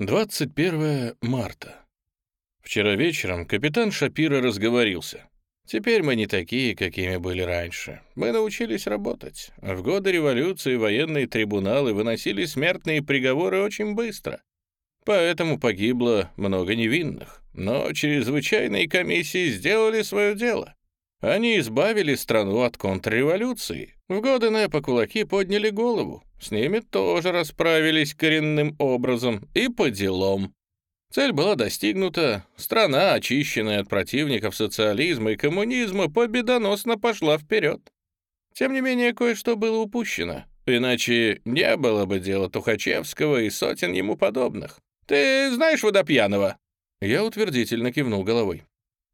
21 марта. Вчера вечером капитан Шапира разговорился. Теперь мы не такие, какими были раньше. Мы научились работать. В годы революции военные трибуналы выносили смертные приговоры очень быстро. Поэтому погибло много невинных. Но чрезвычайные комиссии сделали свое дело. Они избавили страну от контрреволюции. В годы НЭПа кулаки подняли голову. С ними тоже расправились коренным образом и по делам. Цель была достигнута, страна, очищенная от противников социализма и коммунизма, победоносно пошла вперед. Тем не менее, кое-что было упущено, иначе не было бы дела Тухачевского и сотен ему подобных. «Ты знаешь Водопьянова?» Я утвердительно кивнул головой.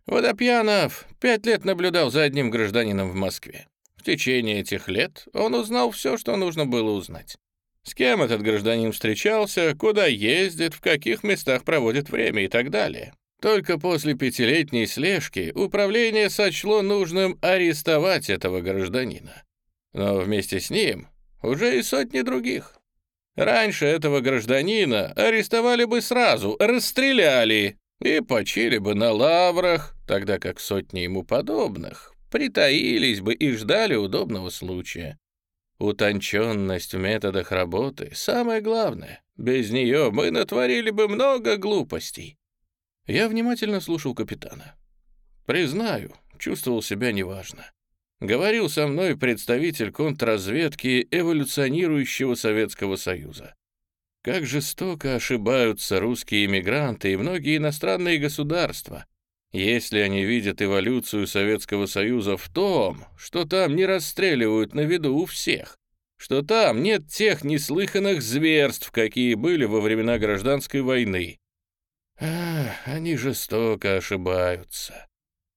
Водопьянов пять лет наблюдал за одним гражданином в Москве. Течение этих лет он узнал все, что нужно было узнать. С кем этот гражданин встречался, куда ездит, в каких местах проводит время и так далее. Только после пятилетней слежки управление сочло нужным арестовать этого гражданина. Но вместе с ним уже и сотни других. Раньше этого гражданина арестовали бы сразу, расстреляли и почили бы на лаврах, тогда как сотни ему подобных притаились бы и ждали удобного случая. Утонченность в методах работы — самое главное. Без нее мы натворили бы много глупостей. Я внимательно слушал капитана. Признаю, чувствовал себя неважно. Говорил со мной представитель контрразведки эволюционирующего Советского Союза. Как жестоко ошибаются русские эмигранты и многие иностранные государства, если они видят эволюцию Советского Союза в том, что там не расстреливают на виду у всех, что там нет тех неслыханных зверств, какие были во времена гражданской войны. Ах, они жестоко ошибаются.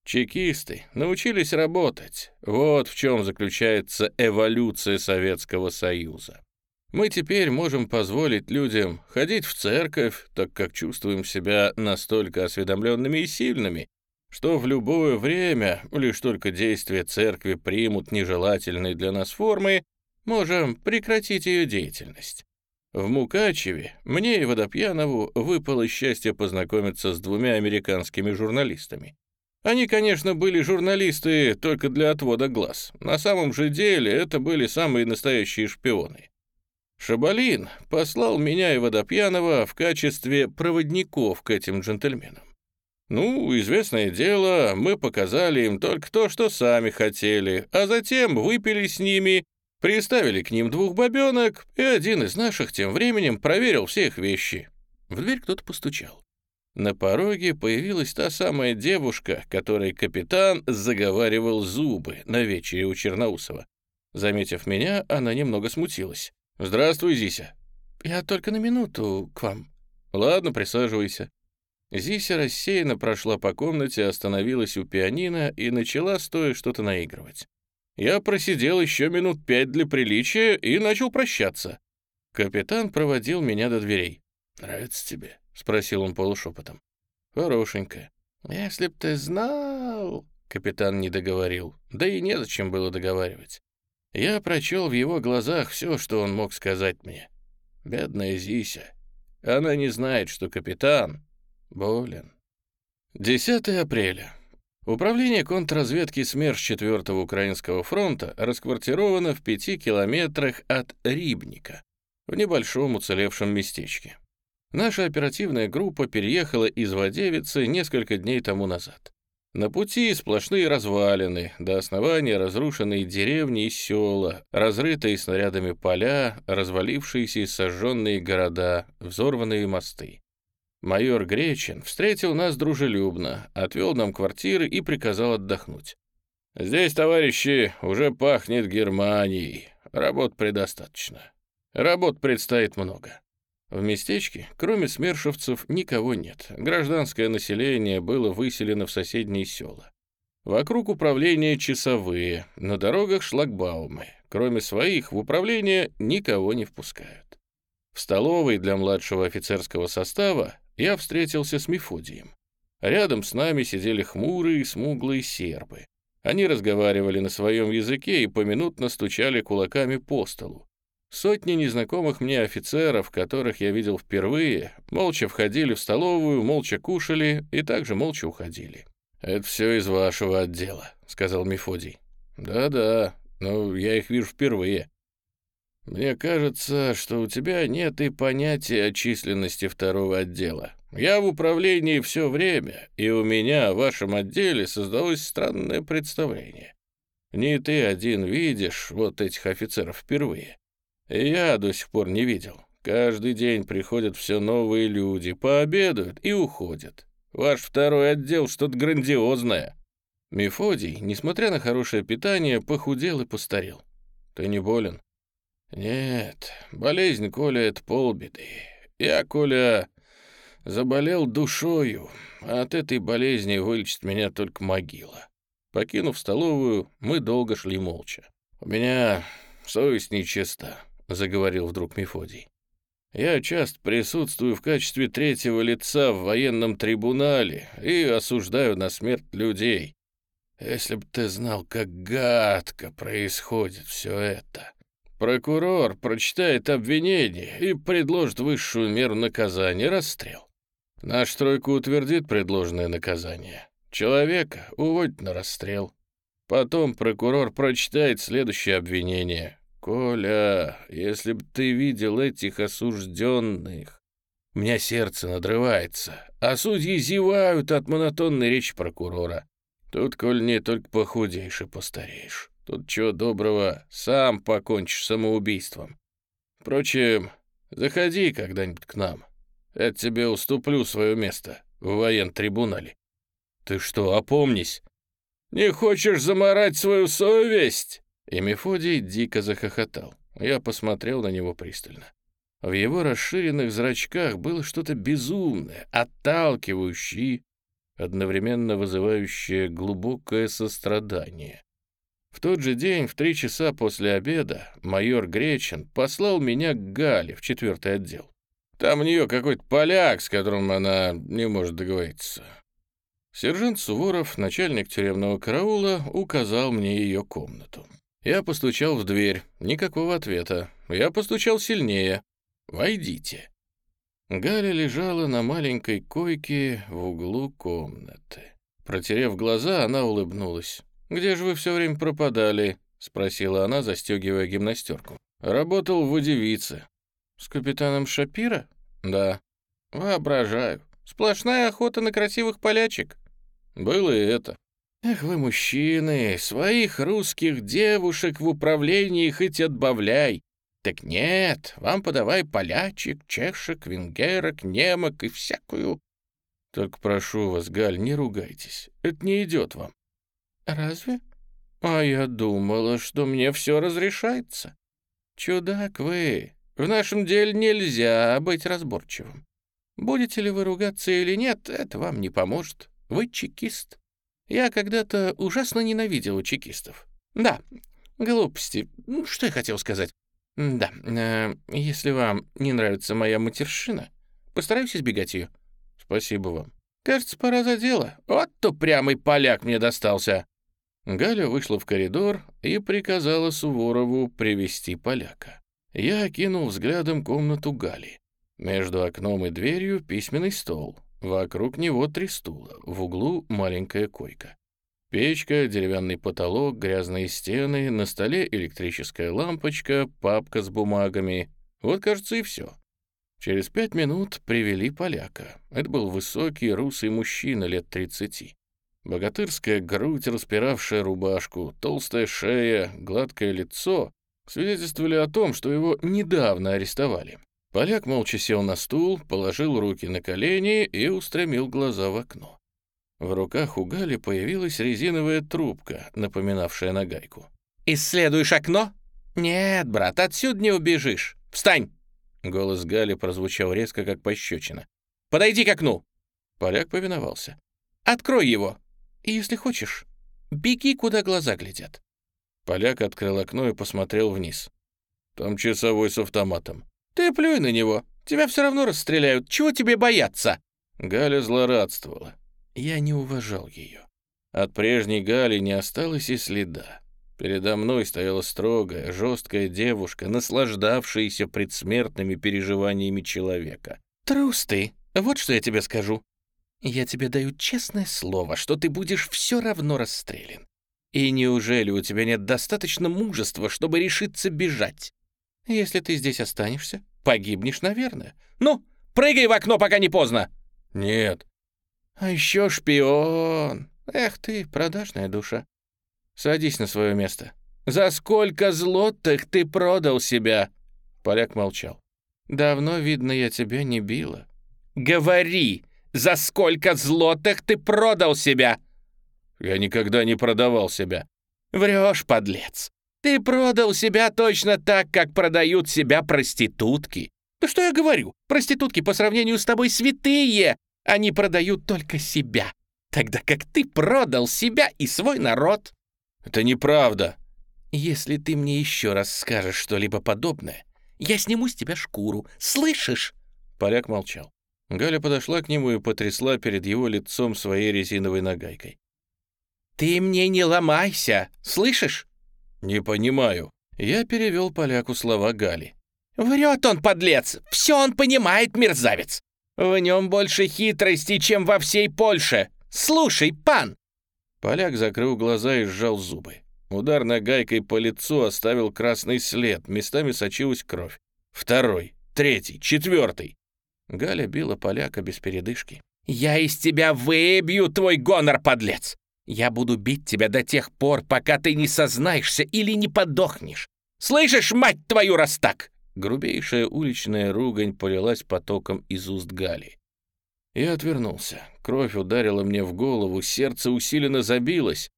Чекисты научились работать. Вот в чем заключается эволюция Советского Союза. Мы теперь можем позволить людям ходить в церковь, так как чувствуем себя настолько осведомленными и сильными, что в любое время, лишь только действия церкви примут нежелательные для нас формы, можем прекратить ее деятельность. В Мукачеве мне и Водопьянову выпало счастье познакомиться с двумя американскими журналистами. Они, конечно, были журналисты только для отвода глаз. На самом же деле это были самые настоящие шпионы. Шабалин послал меня и Водопьянова в качестве проводников к этим джентльменам. Ну, известное дело, мы показали им только то, что сами хотели, а затем выпили с ними, приставили к ним двух бабенок, и один из наших тем временем проверил все их вещи. В дверь кто-то постучал. На пороге появилась та самая девушка, которой капитан заговаривал зубы на вечере у Черноусова. Заметив меня, она немного смутилась. «Здравствуй, Зися». «Я только на минуту к вам». «Ладно, присаживайся». Зися рассеянно прошла по комнате, остановилась у пианино и начала стоя что-то наигрывать. Я просидел еще минут пять для приличия и начал прощаться. Капитан проводил меня до дверей. «Нравится тебе?» — спросил он полушепотом. «Хорошенько». «Если б ты знал...» — капитан не договорил. Да и незачем было договаривать. Я прочел в его глазах все, что он мог сказать мне. Бедная Зися. Она не знает, что капитан болен. 10 апреля. Управление контрразведки СМЕРШ 4-го Украинского фронта расквартировано в пяти километрах от Рибника, в небольшом уцелевшем местечке. Наша оперативная группа переехала из Вадевицы несколько дней тому назад. На пути сплошные развалины, до основания разрушенные деревни и села, разрытые снарядами поля, развалившиеся и сожженные города, взорванные мосты. Майор Гречин встретил нас дружелюбно, отвел нам квартиры и приказал отдохнуть. «Здесь, товарищи, уже пахнет Германией. Работ предостаточно. Работ предстоит много. В местечке, кроме смершевцев, никого нет. Гражданское население было выселено в соседние села. Вокруг управления часовые, на дорогах шлагбаумы. Кроме своих, в управление никого не впускают. В столовой для младшего офицерского состава я встретился с Мефодием. Рядом с нами сидели хмурые, смуглые сербы. Они разговаривали на своем языке и поминутно стучали кулаками по столу. Сотни незнакомых мне офицеров, которых я видел впервые, молча входили в столовую, молча кушали и также молча уходили. «Это все из вашего отдела», — сказал Мефодий. «Да-да, но я их вижу впервые». «Мне кажется, что у тебя нет и понятия о численности второго отдела. Я в управлении все время, и у меня в вашем отделе создалось странное представление. Не ты один видишь вот этих офицеров впервые. Я до сих пор не видел. Каждый день приходят все новые люди, пообедают и уходят. Ваш второй отдел что-то грандиозное». Мефодий, несмотря на хорошее питание, похудел и постарел. «Ты не болен?» «Нет, болезнь Коля — это полбеды. Я, Коля, заболел душою, а от этой болезни вылечит меня только могила». Покинув столовую, мы долго шли молча. «У меня совесть нечиста», — заговорил вдруг Мефодий. «Я часто присутствую в качестве третьего лица в военном трибунале и осуждаю на смерть людей. Если б ты знал, как гадко происходит все это». Прокурор прочитает обвинение и предложит высшую меру наказания — расстрел. Наш тройка утвердит предложенное наказание. Человека уводит на расстрел. Потом прокурор прочитает следующее обвинение. «Коля, если бы ты видел этих осужденных...» У меня сердце надрывается, а судьи зевают от монотонной речи прокурора. Тут, Коль, не только похудеешь и постареешь. Тут чего доброго, сам покончишь самоубийством. Впрочем, заходи когда-нибудь к нам. Я тебе уступлю свое место в воен-трибунале. Ты что, опомнись? Не хочешь заморать свою совесть? И Мефодий дико захохотал. Я посмотрел на него пристально. В его расширенных зрачках было что-то безумное, отталкивающее, одновременно вызывающее глубокое сострадание. В тот же день, в три часа после обеда, майор Гречин послал меня к Гале в четвертый отдел. Там у нее какой-то поляк, с которым она не может договориться. Сержант Суворов, начальник тюремного караула, указал мне ее комнату. Я постучал в дверь. Никакого ответа. Я постучал сильнее. «Войдите». Галя лежала на маленькой койке в углу комнаты. Протерев глаза, она улыбнулась. «Где же вы все время пропадали?» — спросила она, застегивая гимнастерку. «Работал в водевице». «С капитаном Шапира?» «Да». «Воображаю. Сплошная охота на красивых полячек». «Было и это». «Эх вы, мужчины, своих русских девушек в управлении хоть отбавляй. Так нет, вам подавай полячек, чешек, венгерок, немок и всякую». «Только прошу вас, Галь, не ругайтесь. Это не идет вам. «Разве? А я думала, что мне все разрешается. Чудак вы, в нашем деле нельзя быть разборчивым. Будете ли вы ругаться или нет, это вам не поможет. Вы чекист. Я когда-то ужасно ненавидела чекистов. Да, глупости. Ну, что я хотел сказать? Да, э, если вам не нравится моя матершина, постараюсь избегать ее. Спасибо вам. Кажется, пора за дело. Вот то прямый поляк мне достался. Галя вышла в коридор и приказала Суворову привести поляка. Я окинул взглядом комнату Гали. Между окном и дверью письменный стол. Вокруг него три стула, в углу маленькая койка. Печка, деревянный потолок, грязные стены, на столе электрическая лампочка, папка с бумагами. Вот, кажется, и все. Через пять минут привели поляка. Это был высокий русый мужчина лет тридцати. Богатырская грудь, распиравшая рубашку, толстая шея, гладкое лицо свидетельствовали о том, что его недавно арестовали. Поляк молча сел на стул, положил руки на колени и устремил глаза в окно. В руках у Гали появилась резиновая трубка, напоминавшая нагайку. «Исследуешь окно? Нет, брат, отсюда не убежишь. Встань!» Голос Гали прозвучал резко, как пощечина. «Подойди к окну!» Поляк повиновался. «Открой его!» И если хочешь, беги, куда глаза глядят». Поляк открыл окно и посмотрел вниз. «Там часовой с автоматом». «Ты плюй на него. Тебя все равно расстреляют. Чего тебе бояться?» Галя злорадствовала. Я не уважал ее. От прежней Гали не осталось и следа. Передо мной стояла строгая, жесткая девушка, наслаждавшаяся предсмертными переживаниями человека. «Трус ты, вот что я тебе скажу. Я тебе даю честное слово, что ты будешь все равно расстрелян. И неужели у тебя нет достаточно мужества, чтобы решиться бежать? Если ты здесь останешься, погибнешь, наверное. Ну, прыгай в окно, пока не поздно!» «Нет». «А еще шпион! Эх ты, продажная душа. Садись на свое место. За сколько злотых ты продал себя?» Поляк молчал. «Давно, видно, я тебя не била». «Говори, за сколько злотых ты продал себя?» «Я никогда не продавал себя». «Врешь, подлец. Ты продал себя точно так, как продают себя проститутки. Да что я говорю? Проститутки по сравнению с тобой святые. Они продают только себя, тогда как ты продал себя и свой народ». «Это неправда». «Если ты мне еще раз скажешь что-либо подобное, я сниму с тебя шкуру, слышишь?» Поляк молчал. Галя подошла к нему и потрясла перед его лицом своей резиновой нагайкой. «Ты мне не ломайся, слышишь?» «Не понимаю». Я перевел поляку слова Гали. «Врет он, подлец! Все он понимает, мерзавец! В нем больше хитрости, чем во всей Польше! Слушай, пан, Поляк закрыл глаза и сжал зубы. Удар нагайкой по лицу оставил красный след, местами сочилась кровь. Второй, третий, четвертый. Галя била поляка без передышки. «Я из тебя выбью твой гонор, подлец! Я буду бить тебя до тех пор, пока ты не сознаешься или не подохнешь! Слышишь, мать твою, раз так!» Грубейшая уличная ругань полилась потоком из уст Гали. Я отвернулся. Кровь ударила мне в голову, сердце усиленно забилось.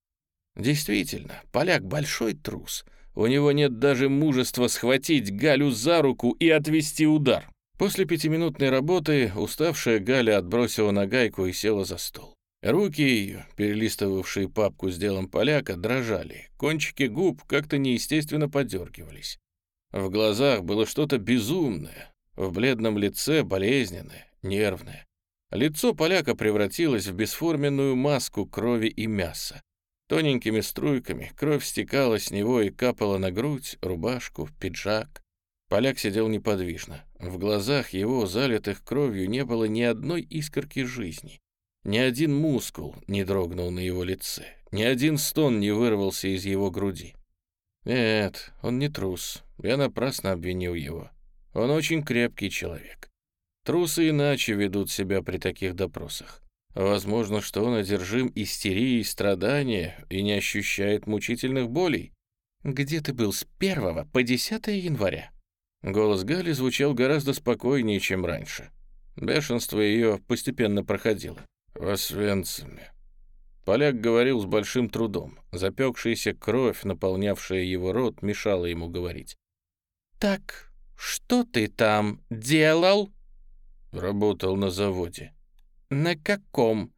Действительно, поляк большой трус. У него нет даже мужества схватить Галю за руку и отвести удар. После пятиминутной работы уставшая Галя отбросила нагайку и села за стол. Руки ее, перелистывавшие папку с делом поляка, дрожали. Кончики губ как-то неестественно подергивались. В глазах было что-то безумное, в бледном лице болезненное, нервное. Лицо поляка превратилось в бесформенную маску крови и мяса. Тоненькими струйками кровь стекала с него и капала на грудь, рубашку, пиджак. Поляк сидел неподвижно. В глазах его, залитых кровью, не было ни одной искорки жизни. Ни один мускул не дрогнул на его лице. Ни один стон не вырвался из его груди. Нет, он не трус. Я напрасно обвинил его. Он очень крепкий человек. Трусы иначе ведут себя при таких допросах. Возможно, что он одержим истерией страдания и не ощущает мучительных болей. «Где ты был с 1 по 10 января?» Голос Гали звучал гораздо спокойнее, чем раньше. Бешенство ее постепенно проходило. «В Освенциме». Поляк говорил с большим трудом. Запекшаяся кровь, наполнявшая его рот, мешала ему говорить. «Так, что ты там делал?» Работал на заводе. На каком?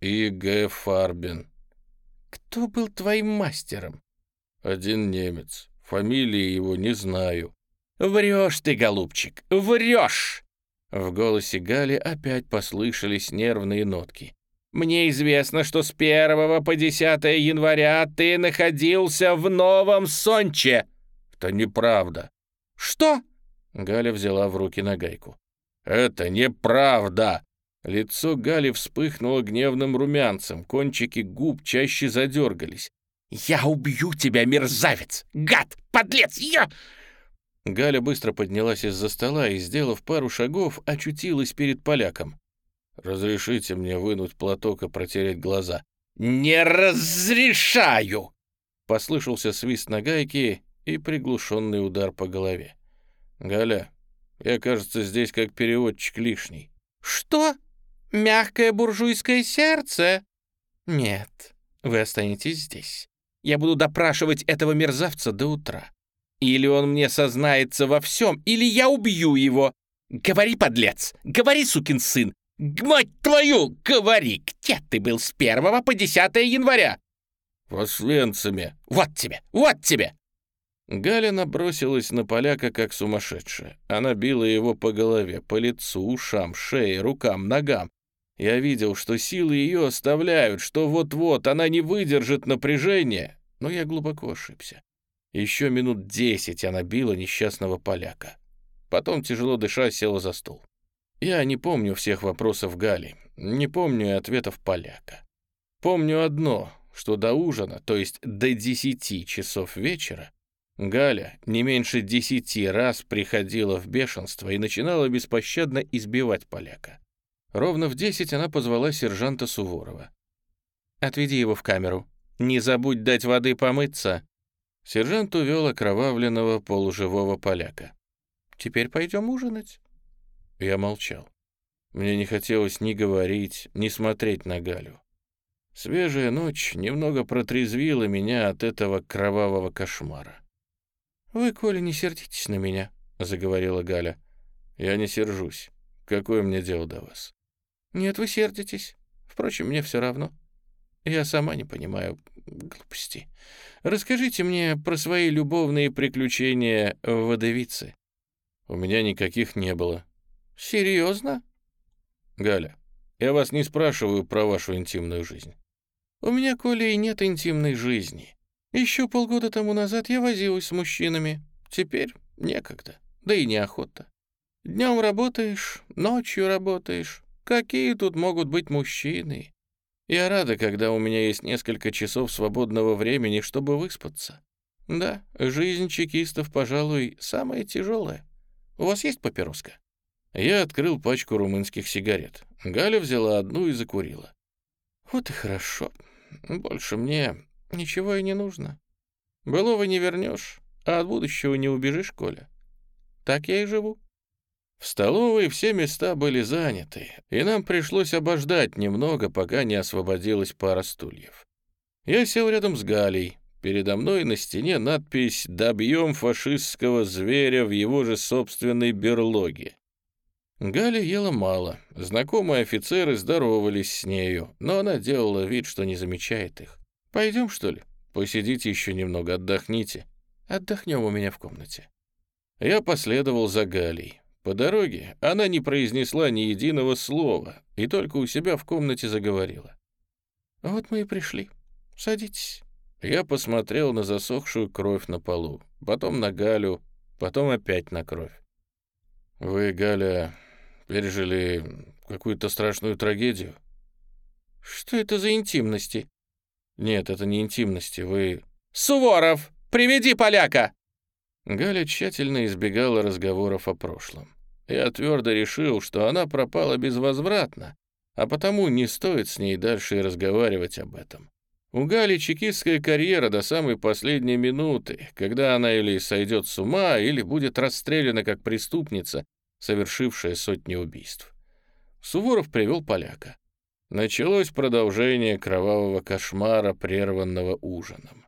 И.Г. Фарбин. Кто был твоим мастером? Один немец. Фамилии его не знаю. Врешь ты, голубчик, врешь! В голосе Гали опять послышались нервные нотки. «Мне известно, что с 1 по 10 января ты находился в Новом Сонче». «Это неправда». «Что?» Галя взяла в руки нагайку. «Это неправда!» Лицо Гали вспыхнуло гневным румянцем, кончики губ чаще задергались. «Я убью тебя, мерзавец! Гад! Подлец! Я...» Галя быстро поднялась из-за стола и, сделав пару шагов, очутилась перед поляком. «Разрешите мне вынуть платок и протереть глаза». «Не разрешаю!» Послышался свист на гайке и приглушенный удар по голове. «Галя, я, кажется, здесь как переводчик лишний». «Что? Мягкое буржуйское сердце?» «Нет, вы останетесь здесь. Я буду допрашивать этого мерзавца до утра. Или он мне сознается во всем, или я убью его. Говори, подлец, говори, сукин сын. Мать твою, говори, где ты был с 1 по 10 января?» «В Освенциме». «Вот тебе, вот тебе!» Галя набросилась на поляка как сумасшедшая. Она била его по голове, по лицу, ушам, шее, рукам, ногам. Я видел, что силы ее оставляют, что вот-вот она не выдержит напряжения, но я глубоко ошибся. Еще минут десять она била несчастного поляка. Потом, тяжело дыша, села за стол. Я не помню всех вопросов Гали, не помню и ответов поляка. Помню одно, что до ужина, то есть до десяти часов вечера, Галя не меньше десяти раз приходила в бешенство и начинала беспощадно избивать поляка. Ровно в десять она позвала сержанта Суворова. «Отведи его в камеру. Не забудь дать воды помыться». Сержант увел окровавленного полуживого поляка. «Теперь пойдем ужинать». Я молчал. Мне не хотелось ни говорить, ни смотреть на Галю. Свежая ночь немного протрезвила меня от этого кровавого кошмара. «Вы, Коля, не сердитесь на меня», — заговорила Галя. «Я не сержусь. Какое мне дело до вас?» «Нет, вы сердитесь. Впрочем, мне все равно. Я сама не понимаю глупости. Расскажите мне про свои любовные приключения в Водовице». «У меня никаких не было». «Серьезно?» «Галя, я вас не спрашиваю про вашу интимную жизнь». «У меня, Коля, и нет интимной жизни. Еще полгода тому назад я возилась с мужчинами. Теперь некогда, да и неохота. Днем работаешь, ночью работаешь. Какие тут могут быть мужчины? Я рада, когда у меня есть несколько часов свободного времени, чтобы выспаться. Да, жизнь чекистов, пожалуй, самая тяжелая. У вас есть папироска?» Я открыл пачку румынских сигарет. Галя взяла одну и закурила. «Вот и хорошо. Больше мне Ничего и не нужно. Былого не вернешь, а от будущего не убежишь, Коля. Так я и живу. В столовой все места были заняты, и нам пришлось обождать немного, пока не освободилась пара стульев. Я сел рядом с Галей. Передо мной на стене надпись «Добьем фашистского зверя в его же собственной берлоге». Галя ела мало. Знакомые офицеры здоровались с нею, но она делала вид, что не замечает их. Пойдем, что ли? Посидите еще немного, отдохните. Отдохнем у меня в комнате. Я последовал за Галей. По дороге она не произнесла ни единого слова и только у себя в комнате заговорила. «Вот мы и пришли. Садитесь». Я посмотрел на засохшую кровь на полу, потом на Галю, потом опять на кровь. «Вы, Галя, пережили какую-то страшную трагедию?» «Что это за интимности?» «Нет, это не интимности, вы...» «Суворов, приведи поляка!» Галя тщательно избегала разговоров о прошлом. Я твердо решил, что она пропала безвозвратно, а потому не стоит с ней дальше разговаривать об этом. У Гали чекистская карьера до самой последней минуты, когда она или сойдет с ума, или будет расстреляна как преступница, совершившая сотни убийств. Суворов привел поляка. Началось продолжение кровавого кошмара, прерванного ужином.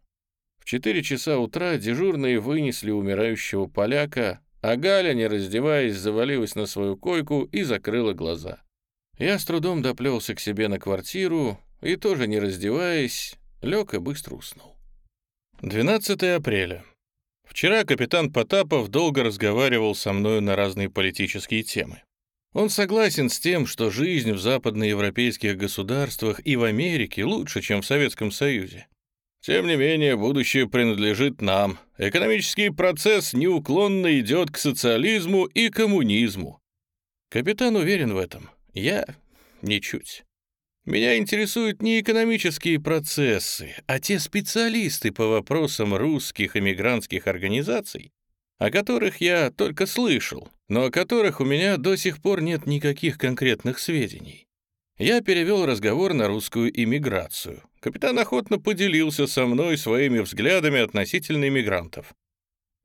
В четыре часа утра дежурные вынесли умирающего поляка, а Галя, не раздеваясь, завалилась на свою койку и закрыла глаза. Я с трудом доплелся к себе на квартиру и, тоже не раздеваясь, лег и быстро уснул. 12 апреля. Вчера капитан Потапов долго разговаривал со мною на разные политические темы. Он согласен с тем, что жизнь в западноевропейских государствах и в Америке лучше, чем в Советском Союзе. Тем не менее, будущее принадлежит нам. Экономический процесс неуклонно идет к социализму и коммунизму. Капитан уверен в этом. Я ничуть. Меня интересуют не экономические процессы, а те специалисты по вопросам русских эмигрантских организаций, о которых я только слышал, но о которых у меня до сих пор нет никаких конкретных сведений. Я перевел разговор на русскую иммиграцию. Капитан охотно поделился со мной своими взглядами относительно иммигрантов.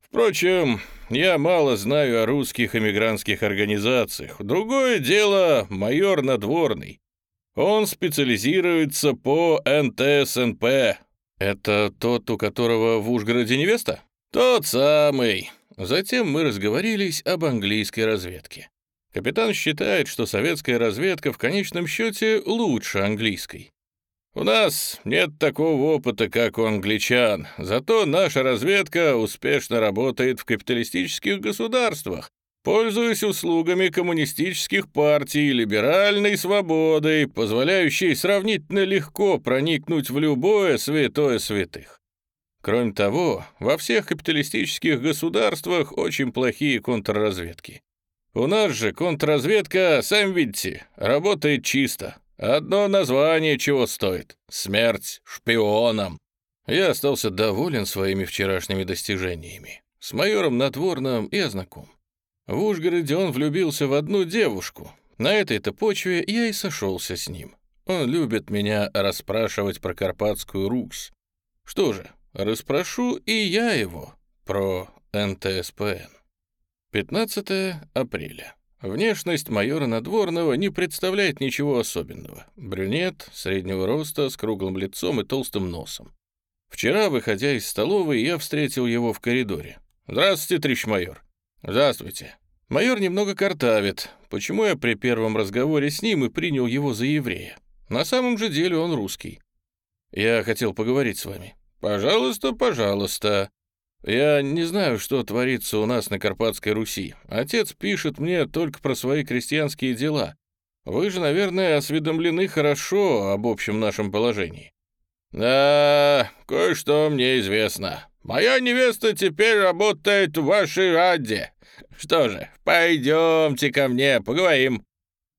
Впрочем, я мало знаю о русских эмигрантских организациях. Другое дело майор Надворный. Он специализируется по НТСНП. Это тот, у которого в Ужгороде невеста? Тот самый. Затем мы разговорились об английской разведке. Капитан считает, что советская разведка в конечном счете лучше английской. У нас нет такого опыта, как у англичан, зато наша разведка успешно работает в капиталистических государствах, пользуясь услугами коммунистических партий и либеральной свободой, позволяющей сравнительно легко проникнуть в любое святое святых. Кроме того, во всех капиталистических государствах очень плохие контрразведки. У нас же контрразведка, сами видите, работает чисто. Одно название чего стоит — смерть шпионам. Я остался доволен своими вчерашними достижениями. С майором Надворным я знаком. В Ужгороде он влюбился в одну девушку. На этой-то почве я и сошелся с ним. Он любит меня расспрашивать про Карпатскую Русь. Что же, расспрошу и я его про НТСПН. 15 апреля. Внешность майора Надворного не представляет ничего особенного. Брюнет, среднего роста, с круглым лицом и толстым носом. Вчера, выходя из столовой, я встретил его в коридоре. «Здравствуйте, товарищ майор». «Здравствуйте». Майор немного картавит. Почему я при первом разговоре с ним и принял его за еврея? На самом же деле он русский. Я хотел поговорить с вами. Пожалуйста, пожалуйста. Я не знаю, что творится у нас на Карпатской Руси. Отец пишет мне только про свои крестьянские дела. Вы же, наверное, осведомлены хорошо об общем нашем положении. Да, кое-что мне известно. Моя невеста теперь работает в вашей раде. Что же, пойдемте ко мне, поговорим».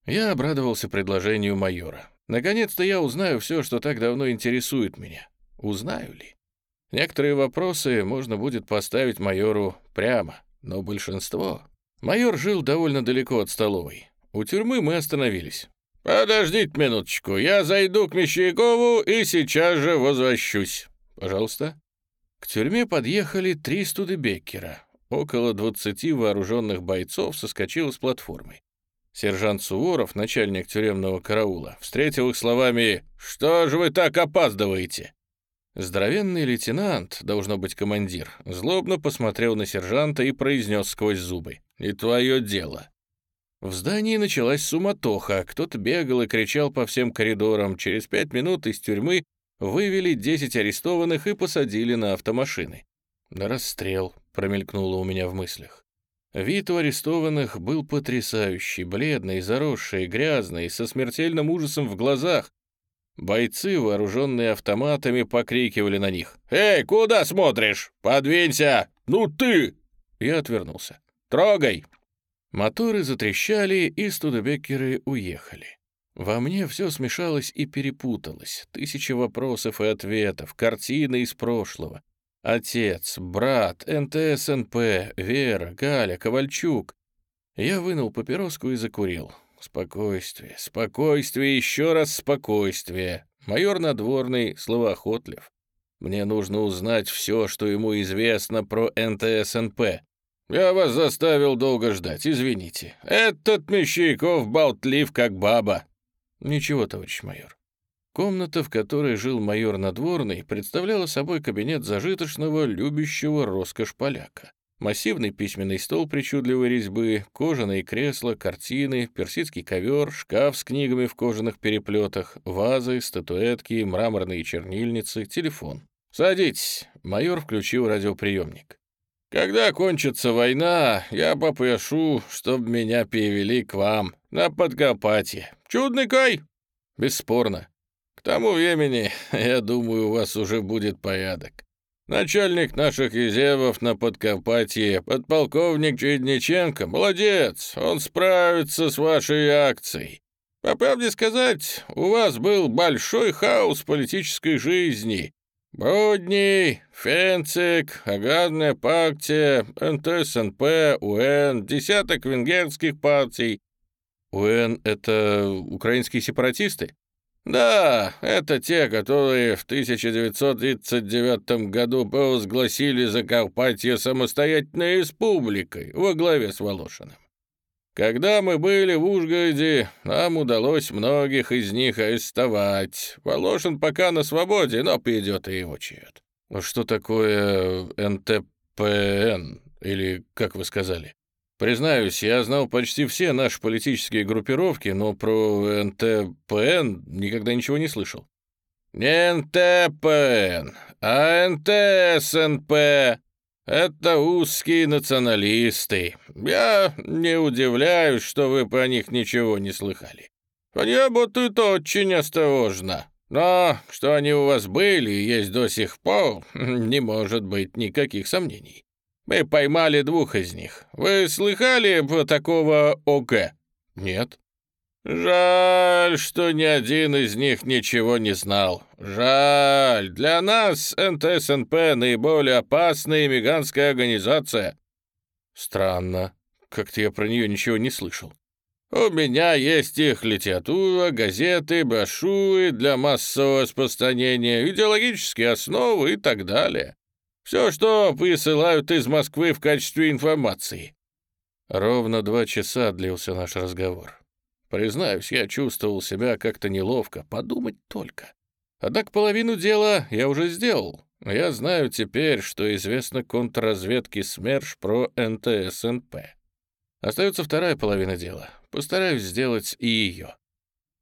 Я обрадовался предложению майора. Наконец-то я узнаю все, что так давно интересует меня. Узнаю ли? Некоторые вопросы можно будет поставить майору прямо, но большинство... Майор жил довольно далеко от столовой. У тюрьмы мы остановились. «Подождите минуточку, я зайду к Мещерякову и сейчас же возвращусь». «Пожалуйста». К тюрьме подъехали три студебеккера. Около двадцати вооруженных бойцов соскочило с платформы. Сержант Суворов, начальник тюремного караула, встретил их словами «Что же вы так опаздываете?» Здоровенный лейтенант, должно быть командир, злобно посмотрел на сержанта и произнес сквозь зубы «Не твое дело». В здании началась суматоха, кто-то бегал и кричал по всем коридорам. Через пять минут из тюрьмы Вывели 10 арестованных и посадили на автомашины. На расстрел промелькнуло у меня в мыслях. Вид у арестованных был потрясающий, бледный, заросший, грязный, со смертельным ужасом в глазах. Бойцы, вооруженные автоматами, покрикивали на них. «Эй, куда смотришь? Подвинься! Ну ты!» Я отвернулся. «Трогай!» Моторы затрещали, и студебекеры уехали. Во мне все смешалось и перепуталось. Тысячи вопросов и ответов, картины из прошлого. Отец, брат, НТСНП, Вера, Галя, Ковальчук. Я вынул папироску и закурил. Спокойствие, спокойствие, еще раз спокойствие. Майор Надворный словоохотлив. Мне нужно узнать все, что ему известно про НТСНП. Я вас заставил долго ждать, извините. Этот Мещейков болтлив, как баба. «Ничего, товарищ майор». Комната, в которой жил майор Надворный, представляла собой кабинет зажиточного, любящего роскошь поляка. Массивный письменный стол причудливой резьбы, кожаные кресла, картины, персидский ковер, шкаф с книгами в кожаных переплетах, вазы, статуэтки, мраморные чернильницы, телефон. «Садитесь!» — майор включил радиоприемник. «Когда кончится война, я попрошу, чтобы меня перевели к вам на Подкопатье. Чудный кай?» «Бесспорно. К тому времени, я думаю, у вас уже будет порядок. Начальник наших резервов на Подкопатье, подполковник Чередниченко, молодец, он справится с вашей акцией. По правде сказать, у вас был большой хаос политической жизни, Бродний, Фенцик, Аграрная партия, НТСНП, УН, десяток венгерских партий. УН — это украинские сепаратисты? Да, это те, которые в 1939 году провозгласили Закарпатье самостоятельной республикой во главе с Волошиным. Когда мы были в Ужгороде, нам удалось многих из них арестовать. Волошин пока на свободе, но придет и его черед. Что такое НТПН, или как вы сказали? Признаюсь, я знал почти все наши политические группировки, но про НТПН никогда ничего не слышал. Не НТПН, а НТСНП. Это узкие националисты. Я не удивляюсь, что вы про них ничего не слыхали. Они работают очень осторожно. Но что они у вас были и есть до сих пор, не может быть никаких сомнений. Мы поймали двух из них. Вы слыхали про такого ОГ? Нет. Жаль, что ни один из них ничего не знал. Жаль. Для нас НТСНП наиболее опасная иммигрантская организация. Странно. Как-то я про нее ничего не слышал. У меня есть их литература, газеты, брошюры для массового распространения, идеологические основы и так далее. Все, что присылают из Москвы в качестве информации». Ровно два часа длился наш разговор. Признаюсь, я чувствовал себя как-то неловко, подумать только. Однако половину дела я уже сделал. Я знаю теперь, что известно контрразведке СМЕРШ про НТСНП. Остается вторая половина дела. Постараюсь сделать и ее.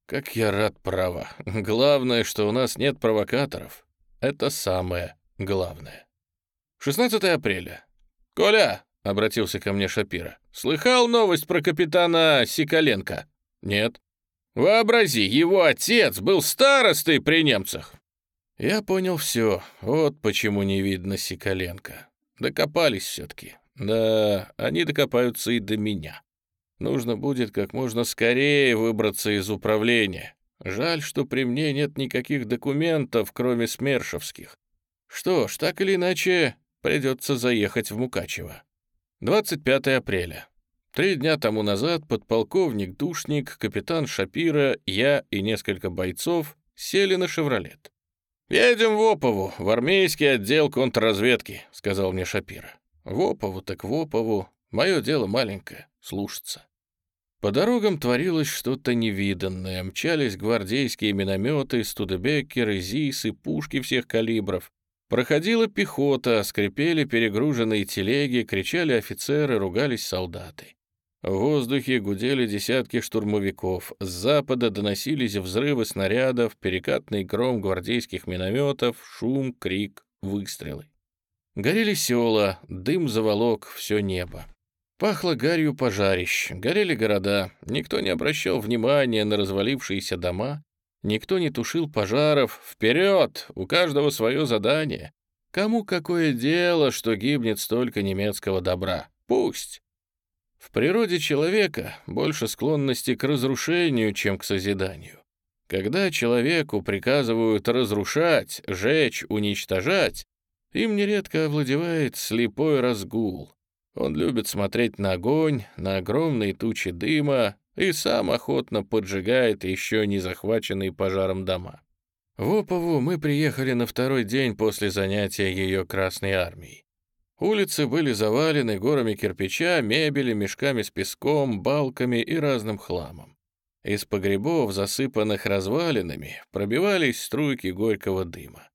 Как я рад, право. Главное, что у нас нет провокаторов. Это самое главное. 16 апреля. «Коля!» — обратился ко мне Шапира. «Слыхал новость про капитана Сиколенко?» «Нет». «Вообрази, его отец был старостой при немцах!» Я понял все. Вот почему не видно Сиколенко. Докопались все-таки. Да, они докопаются и до меня. Нужно будет как можно скорее выбраться из управления. Жаль, что при мне нет никаких документов, кроме смершевских. Что ж, так или иначе, Придется заехать в Мукачево. 25 апреля. Три дня тому назад подполковник Душник, капитан Шапира, я и несколько бойцов сели на «Шевролет». «Едем в Опову, в армейский отдел контрразведки», — сказал мне Шапира. «В Опову так в Опову. Мое дело маленькое — слушаться». По дорогам творилось что-то невиданное. Мчались гвардейские минометы, студебекеры, ЗИСы, пушки всех калибров. Проходила пехота, скрипели перегруженные телеги, кричали офицеры, ругались солдаты. В воздухе гудели десятки штурмовиков, с запада доносились взрывы снарядов, перекатный гром гвардейских минометов, шум, крик, выстрелы. Горели села, дым заволок все небо. Пахло гарью пожарищ, горели города, никто не обращал внимания на развалившиеся дома, Никто не тушил пожаров. Вперед! У каждого свое задание. Кому какое дело, что гибнет столько немецкого добра? Пусть! В природе человека больше склонности к разрушению, чем к созиданию. Когда человеку приказывают разрушать, жечь, уничтожать, им нередко овладевает слепой разгул. Он любит смотреть на огонь, на огромные тучи дыма, и сам охотно поджигает еще не захваченные пожаром дома. В Опову мы приехали на второй день после занятия ее Красной Армией. Улицы были завалены горами кирпича, мебели, мешками с песком, балками и разным хламом. Из погребов, засыпанных развалинами, пробивались струйки горького дыма.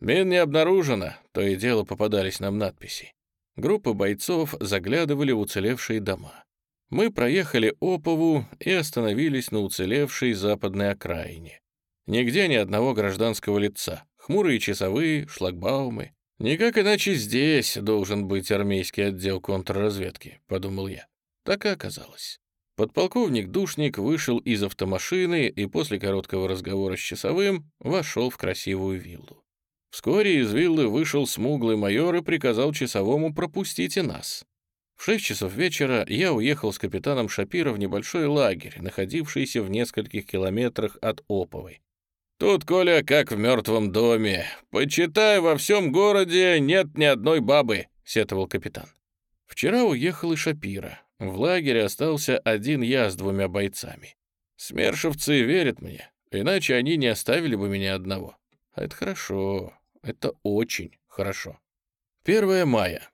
Мин не обнаружено, то и дело попадались нам надписи. Группы бойцов заглядывали в уцелевшие дома. Мы проехали Опову и остановились на уцелевшей западной окраине. Нигде ни одного гражданского лица. Хмурые часовые, шлагбаумы. Никак иначе здесь должен быть армейский отдел контрразведки, подумал я. Так и оказалось. Подполковник Душник вышел из автомашины и после короткого разговора с часовым вошел в красивую виллу. Вскоре из виллы вышел смуглый майор и приказал часовому пропустить нас. В шесть часов вечера я уехал с капитаном Шапира в небольшой лагерь, находившийся в нескольких километрах от Оповой. «Тут, Коля, как в мертвом доме. Почитай, во всем городе нет ни одной бабы», — сетовал капитан. Вчера уехал и Шапира. В лагере остался один я с двумя бойцами. Смершевцы верят мне, иначе они не оставили бы меня одного. А это хорошо, это очень хорошо. 1 мая.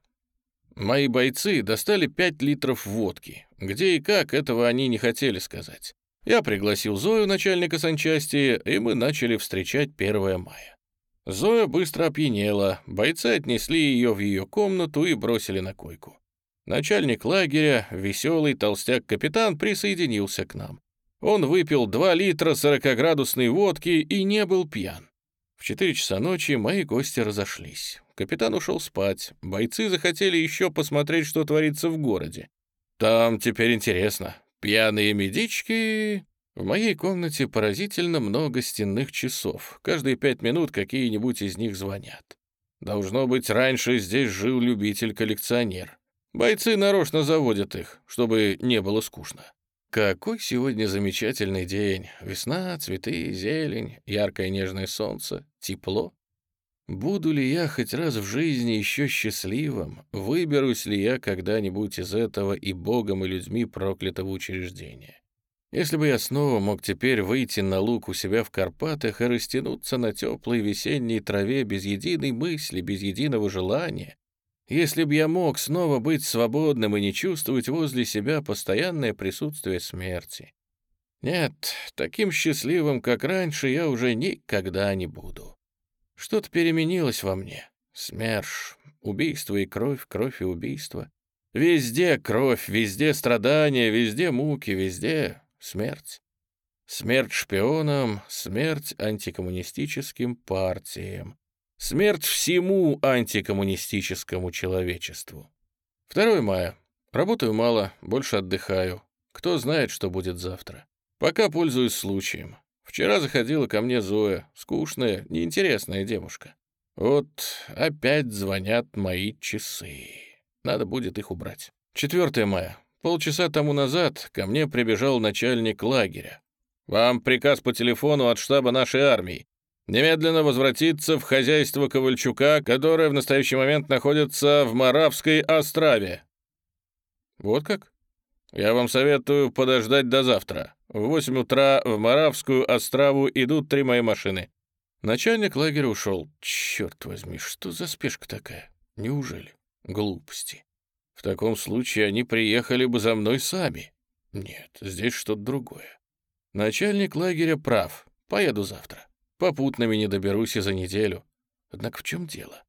Мои бойцы достали 5 литров водки. Где и как, этого они не хотели сказать. Я пригласил Зою, начальника санчасти, и мы начали встречать 1 мая. Зоя быстро опьянела, бойцы отнесли ее в ее комнату и бросили на койку. Начальник лагеря, веселый толстяк-капитан, присоединился к нам. Он выпил 2 литра 40-градусной водки и не был пьян. В 4 часа ночи мои гости разошлись. Капитан ушел спать. Бойцы захотели еще посмотреть, что творится в городе. Там теперь интересно. Пьяные медички... В моей комнате поразительно много стенных часов. Каждые пять минут какие-нибудь из них звонят. Должно быть, раньше здесь жил любитель-коллекционер. Бойцы нарочно заводят их, чтобы не было скучно. Какой сегодня замечательный день. Весна, цветы, зелень, яркое нежное солнце, тепло. Буду ли я хоть раз в жизни еще счастливым? Выберусь ли я когда-нибудь из этого и богом, и людьми проклятого учреждения? Если бы я снова мог теперь выйти на луг у себя в Карпатах и растянуться на теплой весенней траве без единой мысли, без единого желания, если бы я мог снова быть свободным и не чувствовать возле себя постоянное присутствие смерти. Нет, таким счастливым, как раньше, я уже никогда не буду. Что-то переменилось во мне. СМЕРШ, убийство и кровь, кровь и убийство. Везде кровь, везде страдания, везде муки, везде Смерть. Смерть шпионам, смерть антикоммунистическим партиям. Смерть всему антикоммунистическому человечеству. 2 мая. Работаю мало, больше отдыхаю. Кто знает, что будет завтра. Пока пользуюсь случаем. Вчера заходила ко мне Зоя, скучная, неинтересная девушка. Вот опять звонят мои часы. Надо будет их убрать. 4 мая. Полчаса тому назад ко мне прибежал начальник лагеря. «Вам приказ по телефону от штаба нашей армии. Немедленно возвратиться в хозяйство Ковальчука, которое в настоящий момент находится в Моравской Острове». «Вот как? Я вам советую подождать до завтра. В 8 утра в Моравскую Острову идут три мои машины». Начальник лагеря ушел. Черт возьми, что за спешка такая? Неужели? Глупости. В таком случае они приехали бы за мной сами. Нет, здесь что-то другое. Начальник лагеря прав. Поеду завтра. Попутными не доберусь и за неделю. Однако в чем дело?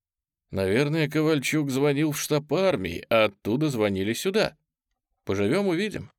Наверное, Ковальчук звонил в штаб армии, а оттуда звонили сюда. Поживем — увидим.